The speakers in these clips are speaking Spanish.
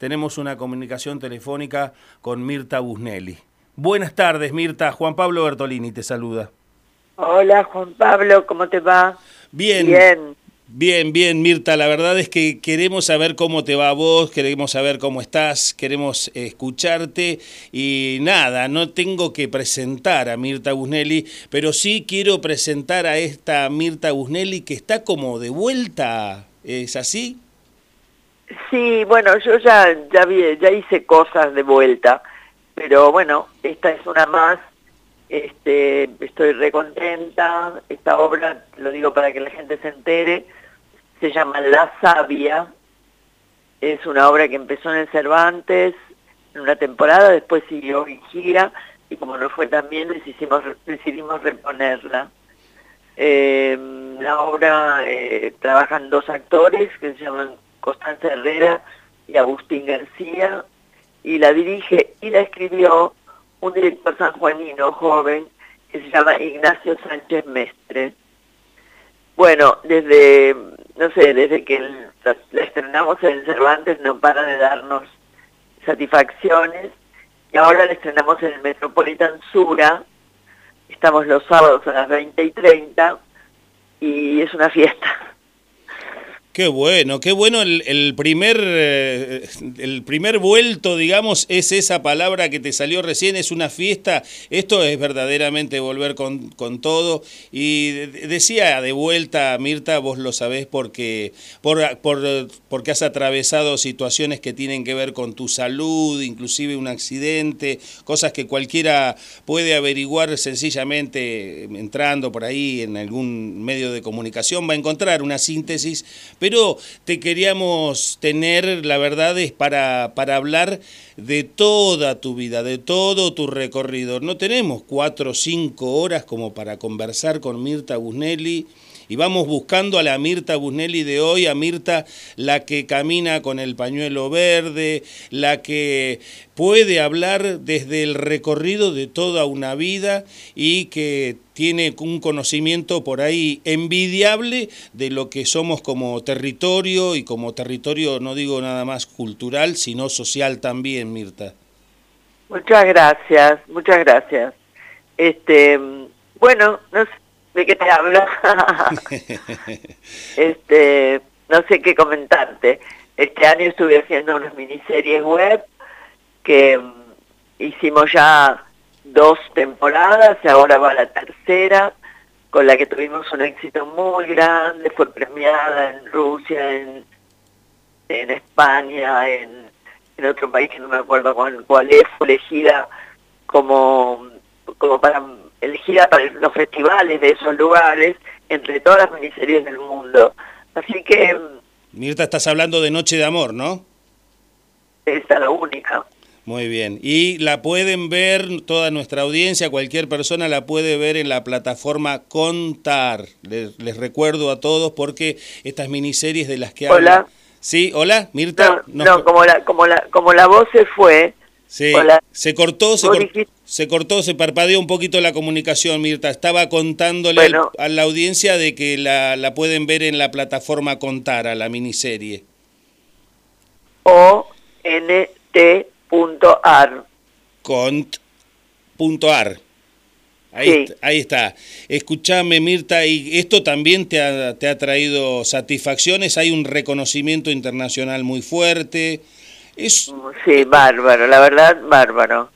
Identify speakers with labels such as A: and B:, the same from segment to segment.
A: tenemos una comunicación telefónica con Mirta Busnelli. Buenas tardes, Mirta. Juan Pablo Bertolini te saluda.
B: Hola, Juan Pablo, ¿cómo te va?
A: Bien.
B: Bien.
A: Bien, bien, Mirta. La verdad es que queremos saber cómo te va a vos, queremos saber cómo estás, queremos escucharte y nada, no tengo que presentar a Mirta Busnelli, pero sí quiero presentar a esta Mirta Busnelli que está como de vuelta. ¿Es así?
B: Sí, bueno, yo ya, ya, hice cosas de vuelta, pero bueno, esta es una más. Este, estoy recontenta. Esta obra, lo digo para que la gente se entere, se llama La Sabia, es una obra que empezó en el Cervantes en una temporada, después siguió en gira y como no fue tan bien decidimos, decidimos reponerla. Eh, la obra eh, trabajan dos actores que se llaman Constanza Herrera y Agustín García y la dirige y la escribió un director sanjuanino joven que se llama Ignacio Sánchez Mestre. Bueno, desde no sé, desde que la estrenamos en Cervantes no para de darnos satisfacciones y ahora la estrenamos en el Metropolitan Sura, estamos los sábados a las 20 y 30 y es una fiesta.
A: Qué bueno, qué bueno el, primer eh, el primer vuelto, digamos, es esa palabra que te salió recién, es una fiesta. Esto es verdaderamente volver con, con todo. Y decía de vuelta, Mirta, vos lo sabés porque, por, por, porque has atravesado situaciones que tienen que ver con tu salud, inclusive un accidente, cosas que cualquiera puede averiguar sencillamente entrando por ahí en algún medio de comunicación, va a encontrar una síntesis te queríamos tener, la verdad es para, para hablar de toda tu vida, de todo tu recorrido. No tenemos cuatro o cinco horas como para conversar con Mirta Busnelli y vamos buscando a la Mirta Busnelli de hoy, a Mirta la que camina con el pañuelo verde, la que puede hablar desde el recorrido de toda una vida y que tiene un conocimiento por ahí envidiable de lo que somos como territorio y como territorio no digo nada más cultural, sino social también, Mirta.
B: Muchas gracias, muchas gracias. Este, bueno, no sé, ¿De qué te hablo? este, no sé qué comentarte. Este año estuve haciendo unas miniseries web que mm, hicimos ya dos temporadas y ahora va la tercera, con la que tuvimos un éxito muy grande, fue premiada en Rusia, en, en España, en, en otro país que no me acuerdo cuál, cuál es, fue elegida como, como para elegida para los festivales de esos lugares, entre todas las miniseries del mundo. Así que...
A: Mirta, estás hablando de Noche de Amor, ¿no?
B: Esta es la única.
A: Muy bien. Y la pueden ver, toda nuestra audiencia, cualquier persona la puede ver en la plataforma Contar. Les, recuerdo a todos porque estas miniseries de las que
B: Hola.
A: Sí, hola, Mirta.
B: No, como, la, como, la, como la voz se fue,
A: Sí, se cortó, se, se, cortó, se parpadeó un poquito la comunicación, Mirta. Estaba contándole a la audiencia de que la, la, pueden ver en la plataforma Contara, la miniserie.
B: O N T.ar.
A: Cont.ar. Ahí, ahí está. Escúchame, Mirta, y esto también te ha, te ha traído satisfacciones. Hay un reconocimiento internacional muy fuerte.
B: Sí, bárbaro, la verdad, bárbaro.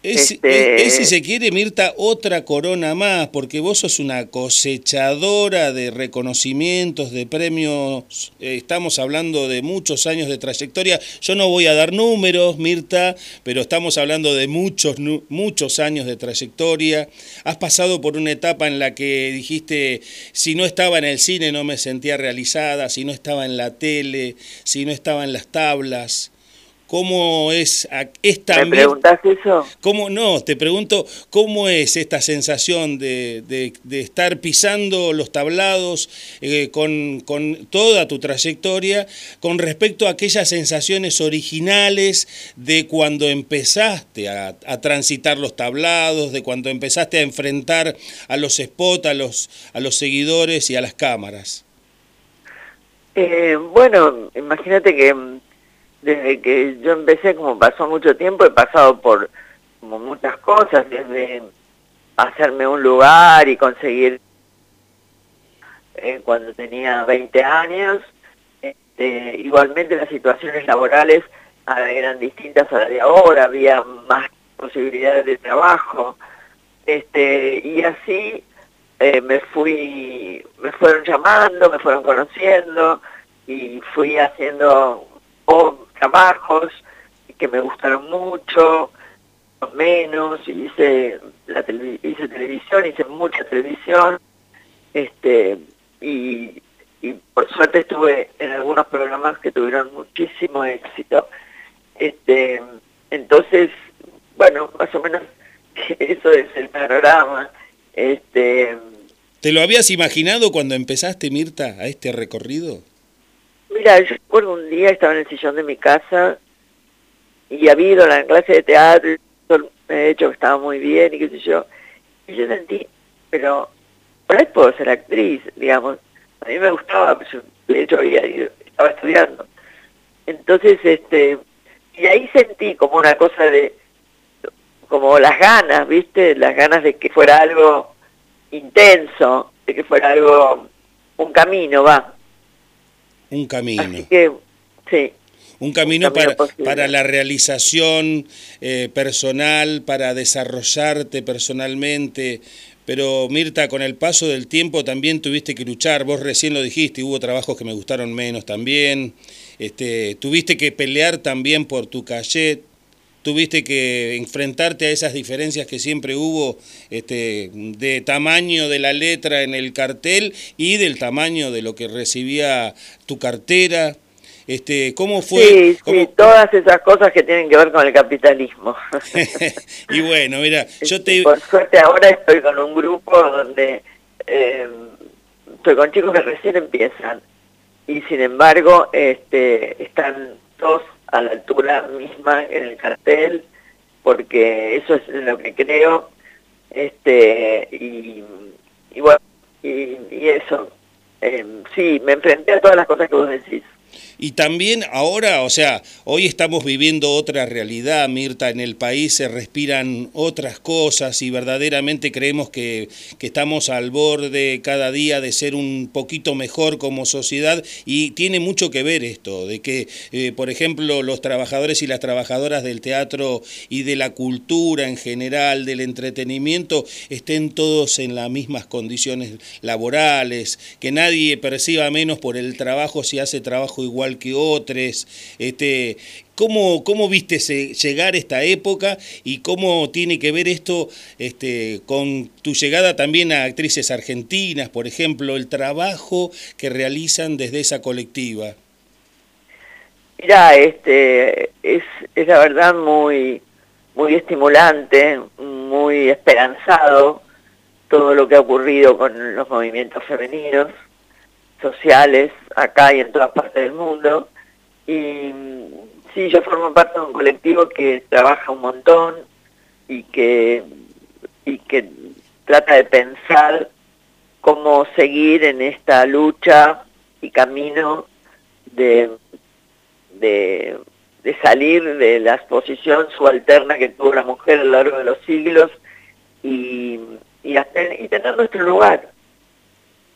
A: Este, es, si se quiere, Mirta, otra corona más, porque vos sos una cosechadora de reconocimientos, de premios, eh, estamos hablando de muchos años de trayectoria. Yo no voy a dar números, Mirta, pero estamos hablando de muchos, muchos años de trayectoria. Has pasado por una etapa en la que dijiste, si no estaba en el cine no me sentía realizada, si no estaba en la tele, si no estaba en las tablas ¿Cómo es esta...
B: ¿Me preguntas eso?
A: ¿Cómo no? Te pregunto, ¿cómo es esta sensación de, de, estar pisando los tablados eh, con, con, toda tu trayectoria con respecto a aquellas sensaciones originales de cuando empezaste a, a, transitar los tablados, de cuando empezaste a enfrentar a los spots, a los, a los seguidores y a las cámaras?
B: Eh, bueno, imagínate que desde que yo empecé, como pasó mucho tiempo, he pasado por muchas cosas, desde hacerme un lugar y conseguir eh, cuando tenía 20 años. Este, igualmente las situaciones laborales ah, eran distintas a las de ahora, había más posibilidades de trabajo. Este, y así eh, me fui, me fueron llamando, me fueron conociendo y fui haciendo trabajos que me gustaron mucho, menos, hice, la hice televisión, hice mucha televisión, este, y, y por suerte estuve en algunos programas que tuvieron muchísimo éxito. Este, entonces, bueno, más o menos eso es el panorama. Este,
A: ¿Te lo habías imaginado cuando empezaste, Mirta, a este recorrido?
B: Mira, yo recuerdo un día estaba en el sillón de mi casa y había ido a la clase de teatro, me he dicho que estaba muy bien y qué sé yo. Y yo sentí, pero por ahí puedo ser actriz, digamos. A mí me gustaba, pues, de hecho había ido, estaba estudiando. Entonces, este, y ahí sentí como una cosa de, como las ganas, ¿viste? Las ganas de que fuera algo intenso, de que fuera algo, un camino, va.
A: Un camino.
B: Así que, sí.
A: Un camino, para, para, la realización eh, personal, para desarrollarte personalmente. Pero Mirta, con el paso del tiempo también tuviste que luchar, vos recién lo dijiste, hubo trabajos que me gustaron menos también, este, tuviste que pelear también por tu cachet, tuviste que enfrentarte a esas diferencias que siempre hubo este, de tamaño de la letra en el cartel y del tamaño de lo que recibía tu cartera. Este, ¿Cómo fue?
B: Sí, sí, todas esas cosas que tienen que ver con el capitalismo.
A: y bueno, mira, yo te...
B: Por suerte ahora estoy con un grupo donde eh, estoy con chicos que recién empiezan y sin embargo este, están todos a la altura misma en el cartel, porque eso es lo que creo, este, y, bueno, y, eso, eh, sí, me enfrenté a todas las cosas que vos decís.
A: Y también ahora, o sea, hoy estamos viviendo otra realidad, Mirta, en el país se respiran otras cosas y verdaderamente creemos que, estamos al borde cada día de ser un poquito mejor como sociedad y tiene mucho que ver esto, de que, eh, por ejemplo, los trabajadores y las trabajadoras del teatro y de la cultura en general, del entretenimiento, estén todos en las mismas condiciones laborales, que nadie perciba menos por el trabajo si hace trabajo igual que otros. Este, ¿cómo, ¿Cómo viste llegar esta época y cómo tiene que ver esto este, con tu llegada también a actrices argentinas, por ejemplo, el trabajo que realizan desde esa colectiva?
B: Mira, este, es, es la verdad muy, muy estimulante, muy esperanzado todo lo que ha ocurrido con los movimientos femeninos sociales acá y en todas partes del mundo. Y sí, yo formo parte de un colectivo que trabaja un montón y que, y que trata de pensar cómo seguir en esta lucha y camino de, de, salir de la exposición subalterna que tuvo la mujer a lo largo de los siglos y, y tener nuestro lugar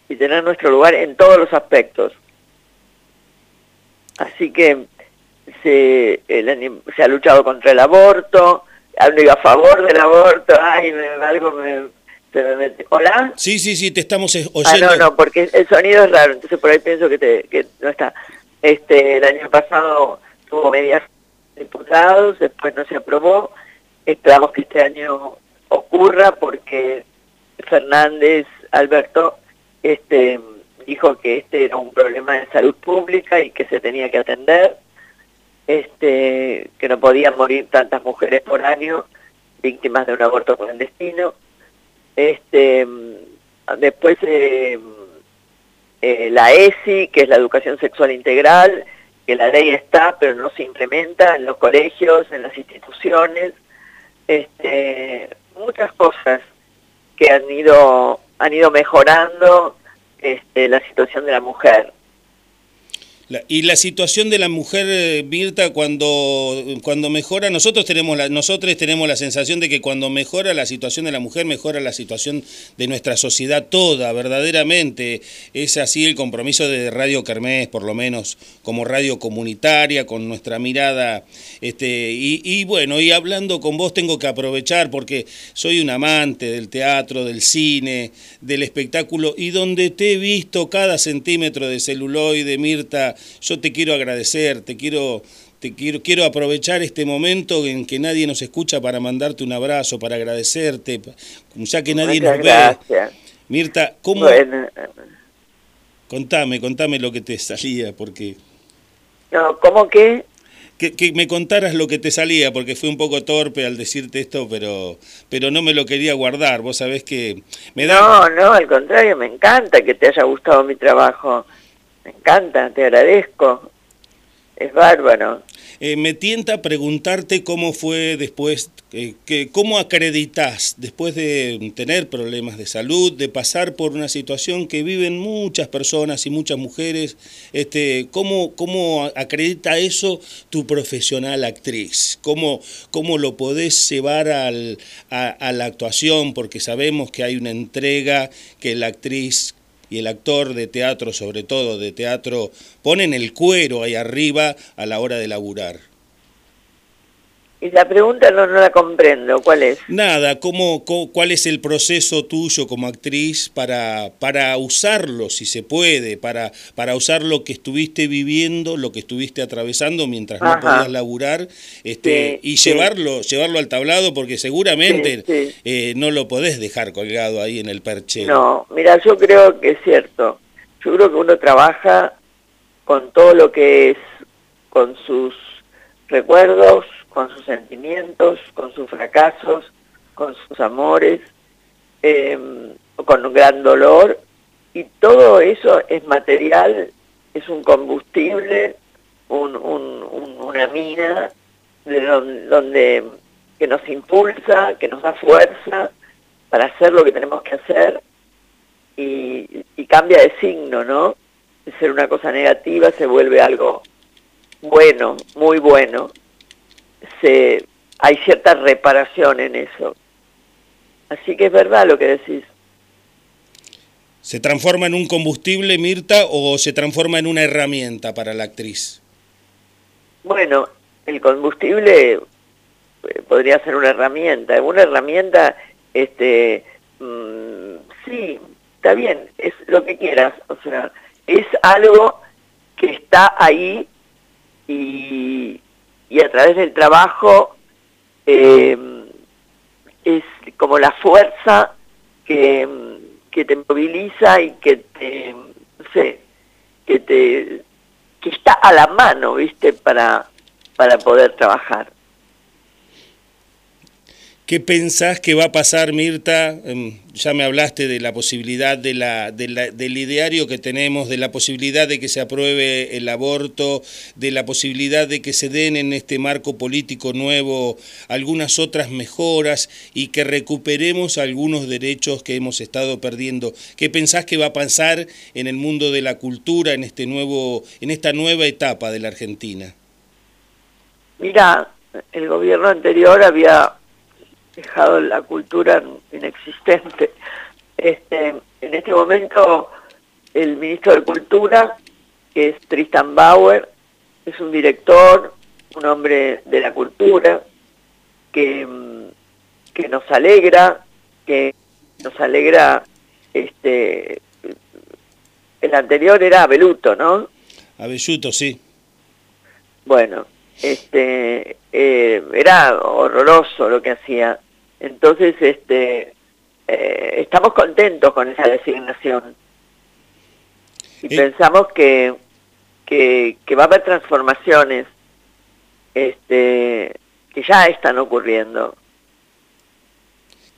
B: y tener nuestro lugar en todos los aspectos. Así que se, se ha luchado contra el aborto, ido a favor del aborto, ay, algo me, ¿Hola?
A: Sí, sí, sí, te estamos oyendo. Ah,
B: no, no, porque el sonido es raro, entonces por ahí pienso que, te, que no está. Este, el año pasado tuvo medias diputados, después no se aprobó, esperamos que este año ocurra porque Fernández, Alberto, este, dijo que este era un problema de salud pública y que se tenía que atender, este, que no podían morir tantas mujeres por año víctimas de un aborto clandestino. Este, después eh, eh, la ESI, que es la educación sexual integral, que la ley está, pero no se implementa en los colegios, en las instituciones, este, muchas cosas que han ido han ido mejorando este, la situación de la mujer.
A: Y la situación de la mujer, eh, Mirta, cuando, cuando mejora, nosotros tenemos, la, nosotros tenemos la sensación de que cuando mejora la situación de la mujer, mejora la situación de nuestra sociedad toda, verdaderamente. Es así el compromiso de Radio Kermés, por lo menos como radio comunitaria, con nuestra mirada. Este, y, y bueno, y hablando con vos tengo que aprovechar porque soy un amante del teatro, del cine, del espectáculo, y donde te he visto cada centímetro de celuloide, Mirta, yo te quiero agradecer, te quiero, te quiero, quiero aprovechar este momento en que nadie nos escucha para mandarte un abrazo, para agradecerte, ya que nadie nos ve. Mirta, ¿cómo? Contame, contame lo que te salía, porque...
B: No, ¿cómo que?
A: Que, me contaras lo que te salía, porque fui un poco torpe al decirte esto, pero, pero no me lo quería guardar. Vos sabés que
B: me da... No, no, al contrario, me encanta que te haya gustado mi trabajo. Me encanta, te agradezco. Es bárbaro.
A: Eh, me tienta preguntarte cómo fue después, eh, que, cómo acreditas después de tener problemas de salud, de pasar por una situación que viven muchas personas y muchas mujeres, este, ¿cómo, cómo acredita eso tu profesional actriz? ¿Cómo, cómo lo podés llevar al, a, a la actuación? Porque sabemos que hay una entrega que la actriz y el actor de teatro, sobre todo de teatro, ponen el cuero ahí arriba a la hora de laburar.
B: Y la pregunta no, no la comprendo, ¿cuál es?
A: Nada, ¿cómo, cuál es el proceso tuyo como actriz para, para usarlo, si se puede, para, para usar lo que estuviste viviendo, lo que estuviste atravesando mientras no podías laburar, este, y llevarlo, llevarlo al tablado, porque seguramente eh, no lo podés dejar colgado ahí en el perchero.
B: No, mira, yo creo que es cierto. Yo creo que uno trabaja con todo lo que es, con sus recuerdos, con sus sentimientos, con sus fracasos, con sus amores, em, con un gran dolor, y todo eso es material, es un combustible, una mina de donde, que nos impulsa, que nos da fuerza para hacer lo que tenemos que hacer. Y, y cambia de signo, ¿no? De ser una cosa negativa se vuelve algo bueno, muy bueno se, hay cierta reparación en eso. Así que es verdad lo que decís.
A: ¿Se transforma en un combustible, Mirta, o se transforma en una herramienta para la actriz?
B: Bueno, el combustible eh, podría ser una herramienta. Una herramienta, este, mm, sí, está bien, es lo que quieras. O sea, es algo que está ahí y, y a través del trabajo eh, es como la fuerza que, que, te moviliza y que te, no sé, que te, que está a la mano, viste, para, para poder trabajar.
A: ¿Qué pensás que va a pasar, Mirta? Em, ya me hablaste de la posibilidad del ideario que tenemos, de la posibilidad de que se apruebe el aborto, de la posibilidad de que se den en este marco político nuevo algunas otras mejoras y que recuperemos algunos derechos que hemos estado perdiendo. ¿Qué pensás que va a pasar en el mundo de la cultura en, este nuevo, en esta nueva etapa de la Argentina?
B: Mira, el gobierno anterior había dejado la cultura inexistente. Este, en este momento el ministro de Cultura, que es Tristan Bauer, es un director, un hombre de la cultura, que, que nos alegra, que nos alegra, este, el anterior era Abeluto, ¿no?
A: Abelluto, sí.
B: Bueno, este, eh, era horroroso lo que hacía. Entonces, este, eh, estamos contentos con esa designación. Y pensamos que, que, que, va a haber transformaciones este, que ya están ocurriendo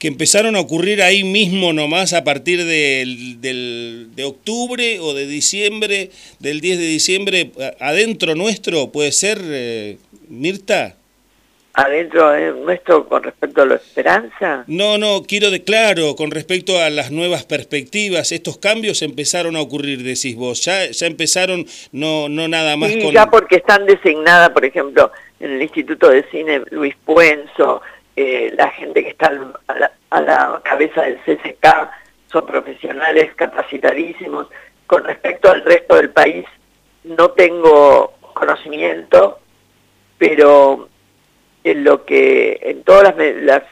A: que empezaron a ocurrir ahí mismo nomás a partir del, de octubre o de diciembre, del 10 de diciembre, adentro nuestro, puede ser, eh, Mirta?
B: Adentro de nuestro con respecto a la esperanza?
A: No, no, quiero de claro, con respecto a las nuevas perspectivas, estos cambios empezaron a ocurrir, decís vos, ya, ya empezaron, no, no nada más
B: sí, ya porque están designadas, por ejemplo, en el Instituto de Cine Luis Puenzo, eh, la gente que está a la, a la cabeza del CCK, son profesionales capacitadísimos. Con respecto al resto del país, no tengo conocimiento, pero en lo que en todas las,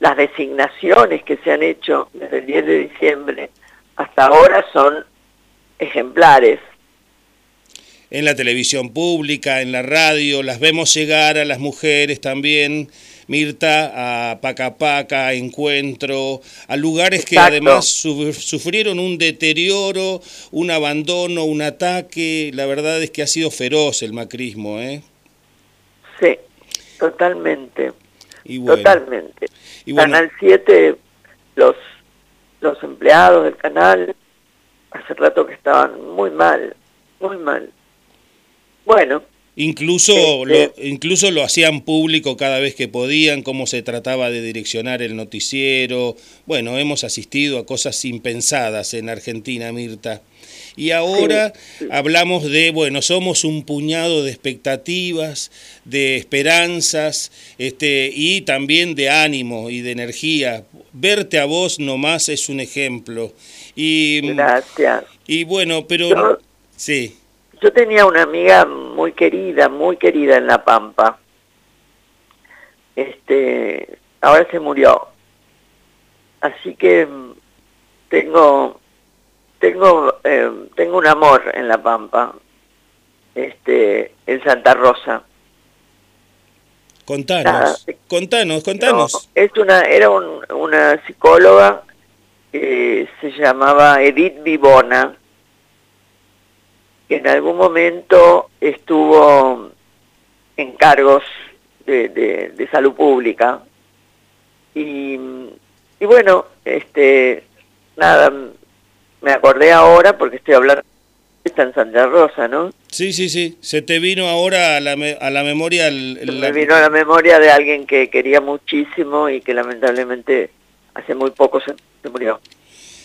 B: las, designaciones que se han hecho desde el 10 de diciembre hasta ahora son ejemplares.
A: En la televisión pública, en la radio, las vemos llegar a las mujeres también, Mirta, a Pacapaca, a Encuentro, a lugares que además sufrieron un deterioro, un abandono, un ataque. La verdad es que ha sido feroz el macrismo, ¿eh?
B: Sí, Totalmente. Totalmente. Canal 7, los, los empleados del canal, hace rato que estaban muy mal, muy mal. Bueno.
A: Incluso, lo, incluso lo hacían público cada vez que podían, cómo se trataba de direccionar el noticiero. Bueno, hemos asistido a cosas impensadas en Argentina, Mirta. Y ahora hablamos de, bueno, somos un puñado de expectativas, de esperanzas, este, y también de ánimo y de energía. Verte a vos nomás es un ejemplo. Y,
B: Gracias.
A: Y bueno, pero... sí.
B: Yo tenía una amiga muy querida, muy querida en La Pampa. Este, ahora se murió. Así que mm, tengo tengo, eh, tengo un amor en La Pampa, este, en Santa Rosa.
A: Contanos, contanos, contanos.
B: es una, era una psicóloga que se llamaba Edith Vivona, que en algún momento estuvo en cargos de, de, salud pública. Y, y bueno, este, nada, me acordé ahora porque estoy hablando está en Santa Rosa, ¿no?
A: Sí, sí, sí. Se te vino ahora a la, a la memoria... El,
B: Me vino a la memoria de alguien que quería muchísimo y que lamentablemente hace muy poco se, murió.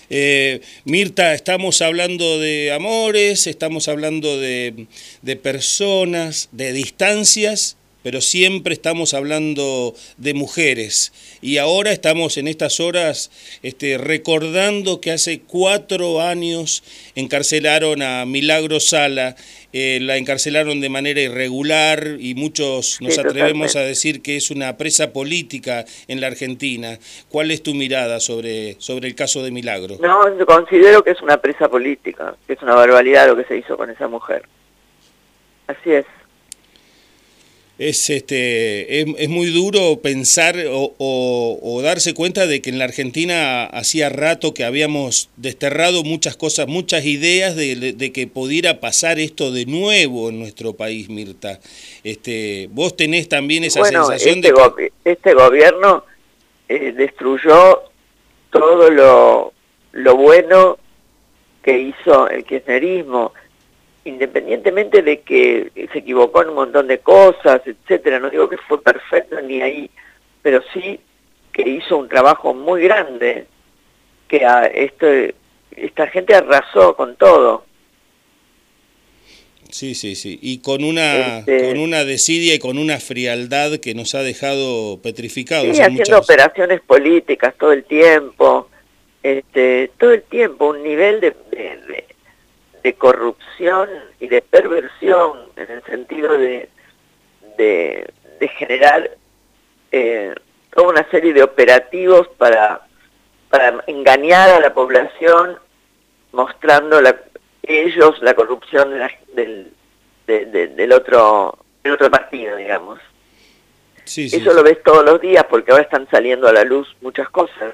A: Eh, Mirta, estamos hablando de amores, estamos hablando de, de personas, de distancias pero siempre estamos hablando de mujeres. Y ahora estamos en estas horas este, recordando que hace cuatro años encarcelaron a Milagro Sala, eh, la encarcelaron de manera irregular y muchos nos atrevemos a decir que es una presa política en la Argentina. ¿Cuál es tu mirada sobre, sobre el caso de Milagro?
B: No, yo considero que es una presa política, que es una barbaridad lo que se hizo con esa mujer. Así es
A: es, este, es, muy duro pensar o, darse cuenta de que en la Argentina hacía rato que habíamos desterrado muchas cosas, muchas ideas de, que pudiera pasar esto de nuevo en nuestro país, Mirta. Este, vos tenés también esa sensación
B: este de este gobierno eh, destruyó todo lo, lo bueno que hizo el kirchnerismo independientemente de que se equivocó en un montón de cosas, etcétera, no digo que fue perfecto ni ahí, pero sí que hizo un trabajo muy grande, que a esto, esta gente arrasó con todo.
A: Sí, sí, sí, y con una, este con una desidia y con una frialdad que nos ha dejado petrificados.
B: Sí, haciendo operaciones políticas todo el tiempo, este, todo el tiempo, un nivel de de corrupción y de perversión en el sentido de, de, generar eh, toda una serie de operativos para, para engañar a la población mostrando la, ellos la corrupción del, del, otro, del otro partido, digamos. Eso lo ves todos los días porque ahora están saliendo a la luz muchas cosas.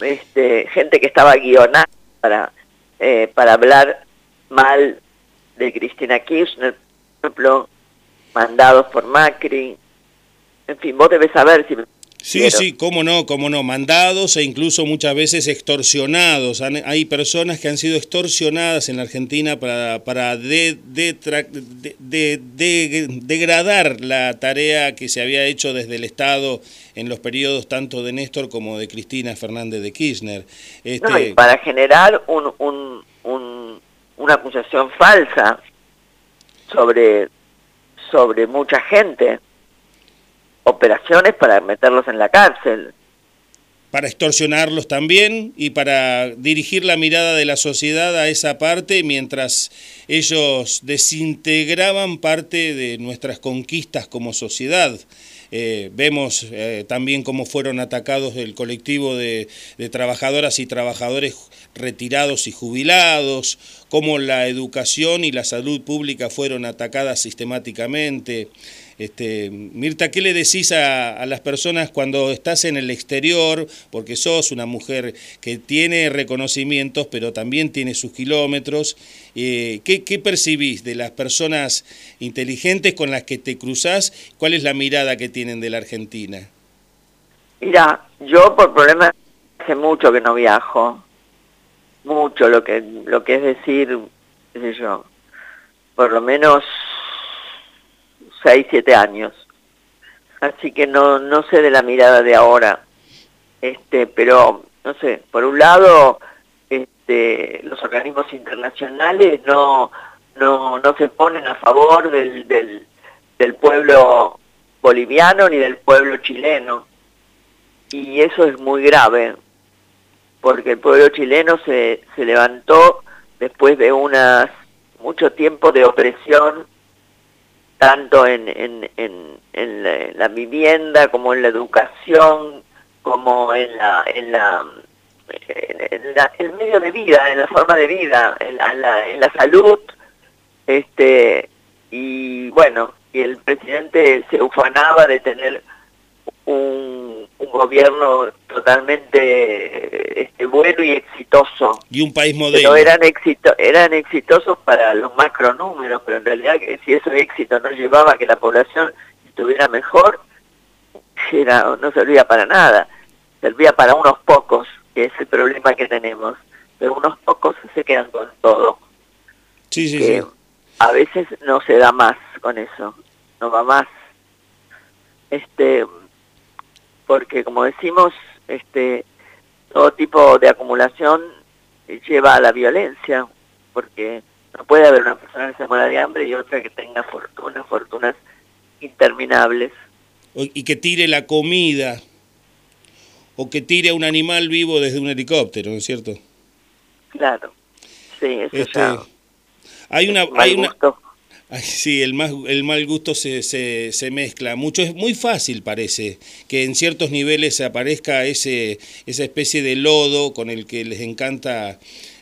B: Este, gente que estaba guionada para eh, para hablar mal de Cristina Kirchner, por ejemplo, mandados por Macri. En fin, vos debes saber si...
A: Sí, sí, cómo no, cómo no, mandados e incluso muchas veces extorsionados. hay personas que han sido extorsionadas en la Argentina para, para de, degradar la tarea que se había hecho desde el Estado en los periodos tanto de Néstor como de Cristina Fernández de Kirchner.
B: Este... para generar un, un, un, una acusación falsa sobre, sobre mucha gente operaciones para meterlos en la cárcel.
A: Para extorsionarlos también y para dirigir la mirada de la sociedad a esa parte mientras ellos desintegraban parte de nuestras conquistas como sociedad. Eh, vemos eh, también cómo fueron atacados el colectivo de, de, trabajadoras y trabajadores retirados y jubilados, cómo la educación y la salud pública fueron atacadas sistemáticamente. Este, Mirta, ¿qué le decís a, las personas cuando estás en el exterior? Porque sos una mujer que tiene reconocimientos, pero también tiene sus kilómetros. Eh, ¿qué, percibís de las personas inteligentes con las que te cruzás? ¿Cuál es la mirada que tienen de la Argentina?
B: Mira, yo por problemas hace mucho que no viajo. Mucho lo que, lo que es decir, qué por lo menos 6, 7 años. Así que no, no sé de la mirada de ahora. Este, pero, no sé, por un lado, este, los organismos internacionales no, no, no se ponen a favor del, del, del pueblo boliviano ni del pueblo chileno. Y eso es muy grave, porque el pueblo chileno se, se levantó después de unas mucho tiempo de opresión tanto en, en, en, la, vivienda como en la educación, como en la, en la, en el medio de vida, en la forma de vida, en la, en la salud, este, y bueno, y el presidente se ufanaba de tener un, un gobierno totalmente este, bueno y exitoso.
A: Y un país modelo.
B: Pero eran, éxito, eran exitosos para los macronúmeros, pero en realidad si ese éxito no llevaba a que la población estuviera mejor, era, no servía para nada. Servía para unos pocos, que es el problema que tenemos. Pero unos pocos se quedan con todo.
A: Sí, sí, sí.
B: A veces no se da más con eso, no va más. Este, porque como decimos, este, todo tipo de acumulación lleva a la violencia, porque no puede haber una persona que se muera de hambre y otra que tenga fortunas, fortunas interminables.
A: Y que tire la comida, o que tire a un animal vivo desde un helicóptero, ¿no es cierto?
B: Claro, sí, eso este,
A: Hay una, hay una, sí, el, más, el mal gusto se, se, se, mezcla mucho. Es muy fácil, parece, que en ciertos niveles aparezca ese, esa especie de lodo con el que les encanta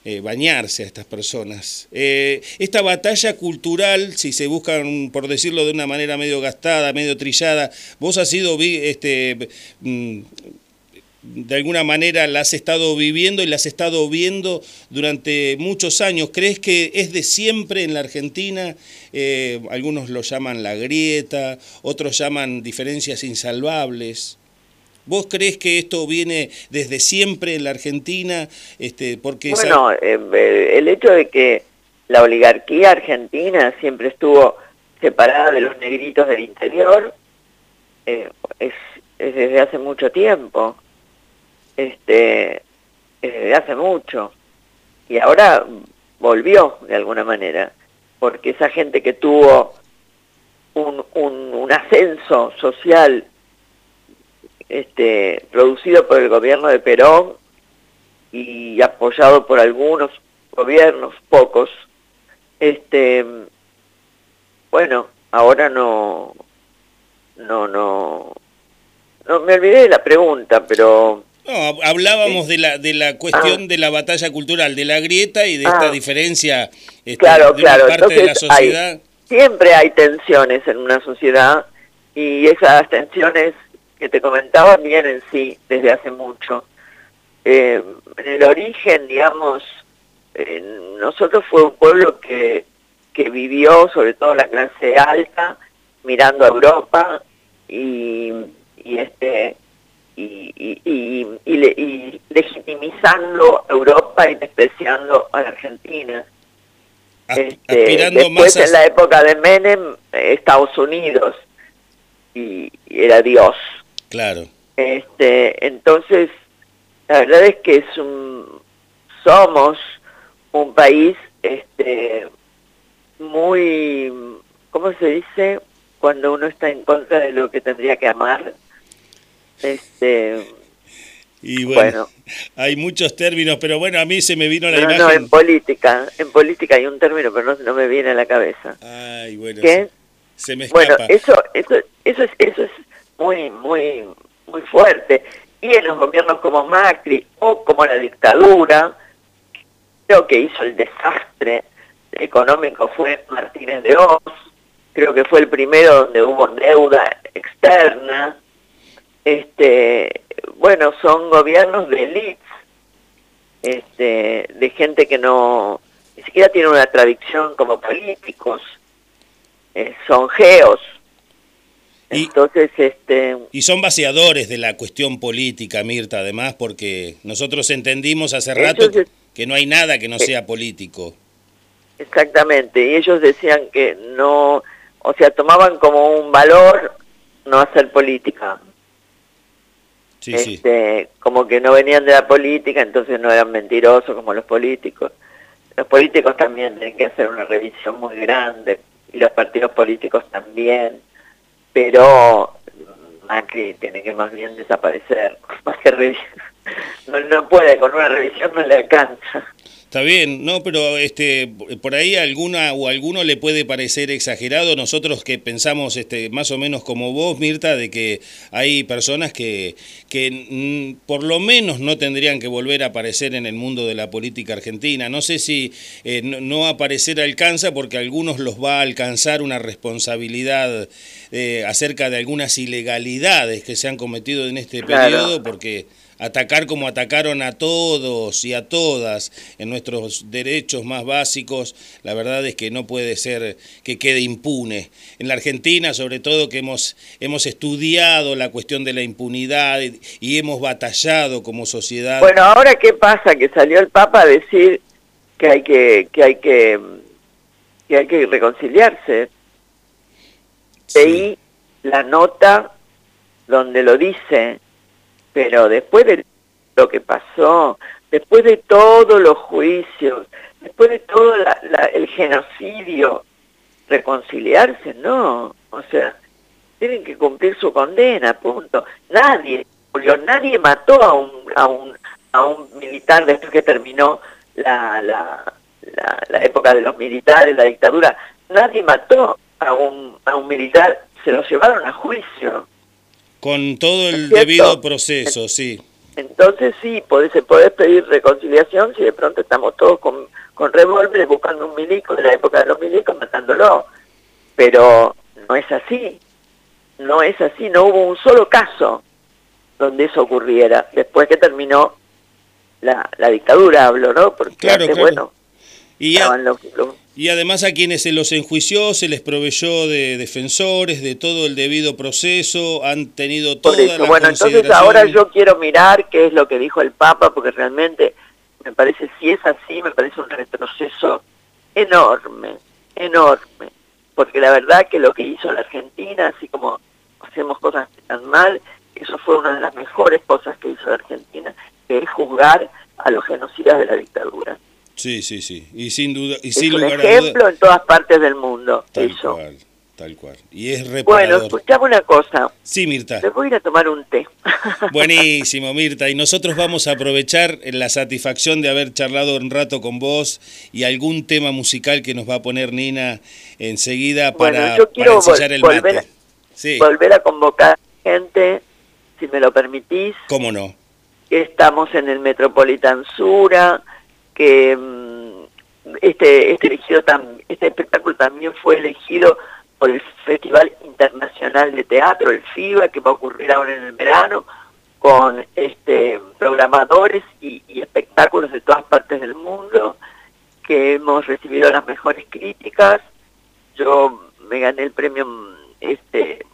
A: eh, bañarse a estas personas. Eh, esta batalla cultural, si se buscan, por decirlo de una manera medio gastada, medio trillada, vos has sido este, mm, de alguna manera la has estado viviendo y la has estado viendo durante muchos años. ¿Crees que es de siempre en la Argentina? Eh, algunos lo llaman la grieta, otros llaman diferencias insalvables. ¿Vos crees que esto viene desde siempre en la Argentina? Este, porque
B: bueno, eh, el hecho de que la oligarquía argentina siempre estuvo separada de los negritos del interior eh, es desde hace mucho tiempo este, desde hace mucho. Y ahora volvió de alguna manera, porque esa gente que tuvo un, un, ascenso social este, producido por el gobierno de Perón y apoyado por algunos gobiernos, pocos, este, bueno, ahora no, no, no, no, me olvidé de la pregunta, pero
A: no, hablábamos de la, de la cuestión ah. de la batalla cultural, de la grieta y de esta ah. diferencia
B: este, claro, de claro. parte de la sociedad. siempre hay tensiones en una sociedad y esas tensiones que te comentaba vienen sí desde hace mucho. Eh, en el origen, digamos, eh, nosotros fue un pueblo que, que vivió, sobre todo la clase alta, mirando a Europa y, y este y, legitimizando a Europa y despreciando a la Argentina. Este, después en la época de Menem, Estados Unidos, y, era Dios.
A: Claro.
B: Este, entonces, la verdad es que es un, somos un país este, muy, ¿cómo se dice? Cuando uno está en contra de lo que tendría que amar. Este,
A: y bueno, hay muchos términos, pero bueno, a mí se me vino la imagen... No,
B: en política, en política hay un término, pero no, me viene a la cabeza.
A: Ay, bueno,
B: se, me escapa. Bueno, eso, eso, eso, es, eso es muy, muy, muy fuerte. Y en los gobiernos como Macri o como la dictadura, creo que hizo el desastre económico fue Martínez de Oz, creo que fue el primero donde hubo deuda externa, este, bueno, son gobiernos de elites, este, de gente que no, ni siquiera tiene una tradición como políticos, eh, son geos. Entonces, este...
A: Y son vaciadores de la cuestión política, Mirta, además, porque nosotros entendimos hace rato que no hay nada que no sea político.
B: Exactamente, y ellos decían que no, o sea, tomaban como un valor no hacer política este, como que no venían de la política, entonces no eran mentirosos como los políticos. Los políticos también tienen que hacer una revisión muy grande, y los partidos políticos también, pero Macri tiene que más bien desaparecer, más que no, no puede, con una revisión no le alcanza.
A: Está bien, no, pero este, por ahí alguna o alguno le puede parecer exagerado. Nosotros que pensamos este, más o menos como vos, Mirta, de que hay personas que, que mm, por lo menos no tendrían que volver a aparecer en el mundo de la política argentina. No sé si eh, no, aparecer alcanza porque a algunos los va a alcanzar una responsabilidad eh, acerca de algunas ilegalidades que se han cometido en este periodo, porque atacar como atacaron a todos y a todas en nuestros derechos más básicos, la verdad es que no puede ser que quede impune. En la Argentina, sobre todo, que hemos, hemos estudiado la cuestión de la impunidad y hemos batallado como sociedad.
B: Bueno, ahora qué pasa, que salió el Papa a decir que hay que, que hay que, que hay que reconciliarse. Leí la nota donde lo dice pero después de lo que pasó, después de todos los juicios, después de todo el genocidio, reconciliarse, no, o sea, tienen que cumplir su condena, punto. Nadie, nadie mató a un, a un, a un militar después que terminó la, la, la, época de los militares, la dictadura, nadie mató a un, a un militar, se lo llevaron a juicio.
A: Con todo el debido proceso, sí.
B: Entonces sí, podés, podés pedir reconciliación si de pronto estamos todos con, con revólveres buscando un milico de la época de los milicos, matándolo. Pero no es así, no es así, no hubo un solo caso donde eso ocurriera, después que terminó la, la dictadura, hablo, ¿no? Porque claro, bueno,
A: y y además a quienes se los enjuició se les proveyó de defensores, de todo el debido proceso, han tenido toda la
B: Bueno, entonces ahora yo quiero mirar qué es lo que dijo el Papa, porque realmente me parece, si es así, me parece un retroceso enorme, enorme. Porque la verdad que lo que hizo la Argentina, así como hacemos cosas tan mal, eso fue una de las mejores cosas que hizo la Argentina, que es juzgar a los genocidas de la dictadura.
A: Sí, sí, sí. Y sin duda. Y
B: es un ejemplo en todas partes del mundo.
A: Tal
B: eso.
A: cual. Tal cual. Y es reparador.
B: Bueno, escuchame una cosa.
A: Sí, Mirta.
B: Me voy a ir a tomar un té.
A: Buenísimo, Mirta. Y nosotros vamos a aprovechar la satisfacción de haber charlado un rato con vos y algún tema musical que nos va a poner Nina enseguida para,
B: yo quiero el volver, mate. Sí. Volver a convocar gente, si me lo permitís.
A: ¿Cómo no?
B: Estamos en el Metropolitan Sura que mm, este, este, elegido este espectáculo también fue elegido por el Festival Internacional de Teatro, el FIBA, que va a ocurrir ahora en el verano, con este, programadores y, espectáculos de todas partes del mundo, que hemos recibido las mejores críticas. Yo me gané el premio, este...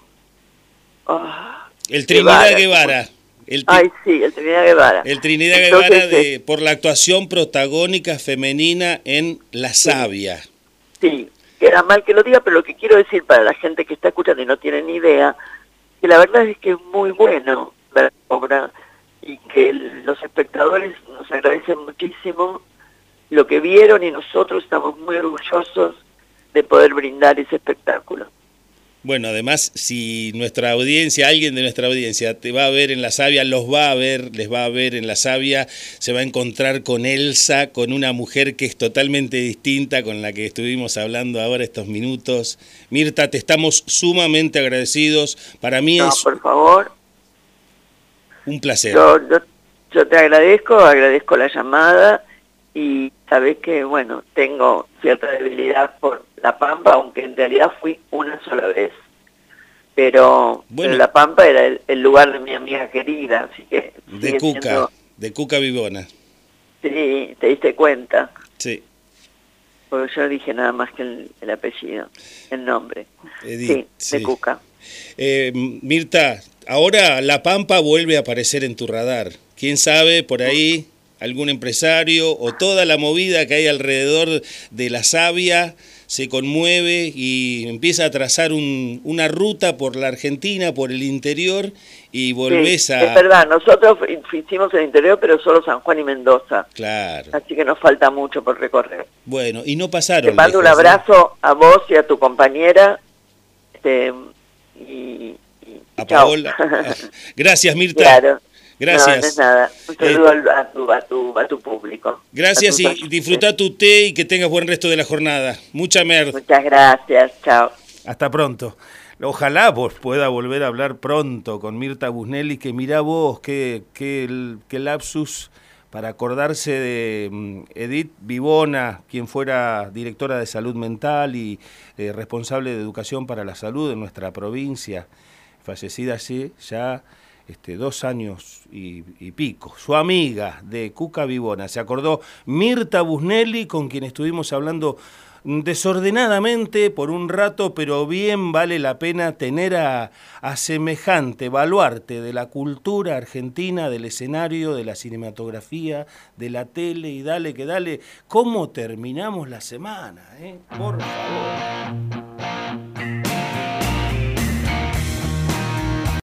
A: Ah, el Trinidad Guevara.
B: El Ay, sí, el Trinidad Guevara.
A: El Trinidad Guevara de, eh, por la actuación protagónica femenina en La Sabia.
B: Sí, queda mal que lo diga, pero lo que quiero decir para la gente que está escuchando y no tiene ni idea, que la verdad es que es muy bueno ver la obra y que los espectadores nos agradecen muchísimo lo que vieron y nosotros estamos muy orgullosos de poder brindar ese espectáculo.
A: Bueno, además, si nuestra audiencia, alguien de nuestra audiencia te va a ver en la Sabia, los va a ver, les va a ver en la Sabia, se va a encontrar con Elsa, con una mujer que es totalmente distinta, con la que estuvimos hablando ahora estos minutos. Mirta, te estamos sumamente agradecidos. Para mí
B: no,
A: es...
B: por favor.
A: Un placer.
B: Yo, yo te agradezco, agradezco la llamada y sabes que, bueno, tengo cierta debilidad por La Pampa, aunque en realidad fui una sola vez. Pero, La Pampa era el, lugar de mi amiga querida, así que...
A: De Cuca, de Cuca Vivona.
B: Sí, te diste cuenta.
A: Sí.
B: Porque yo dije nada más que el, apellido, el nombre. sí, de Cuca.
A: Eh, Mirta, ahora La Pampa vuelve a aparecer en tu radar. ¿Quién sabe por ahí algún empresario o toda la movida que hay alrededor de la savia se conmueve y empieza a trazar una ruta por la Argentina, por el interior y volvés a...
B: Es verdad, nosotros hicimos el interior, pero solo San Juan y Mendoza.
A: Claro.
B: Así que nos falta mucho por recorrer.
A: Bueno, y no pasaron.
B: Te mando un abrazo a vos y a tu compañera. Este, y,
A: a Paola. Gracias, Mirta. Claro. Gracias.
B: No, nada. Un saludo eh, a, tu, a, tu, a, tu, público.
A: Gracias y disfruta tu té y que tengas buen resto de la jornada. Mucha merda.
B: Muchas gracias. Chao.
A: Hasta pronto. Ojalá vos pueda volver a hablar pronto con Mirta Busnelli, que mira vos, qué, qué, qué lapsus para acordarse de mm, Edith Vivona, quien fuera directora de salud mental y eh, responsable de educación para la salud en nuestra provincia, fallecida así ya este, dos años y, pico, su amiga de Cuca Vivona, se acordó Mirta Busnelli, con quien estuvimos hablando desordenadamente por un rato, pero bien vale la pena tener a, a, semejante baluarte de la cultura argentina, del escenario, de la cinematografía, de la tele, y dale que dale, ¿cómo terminamos la semana? Eh? Por favor.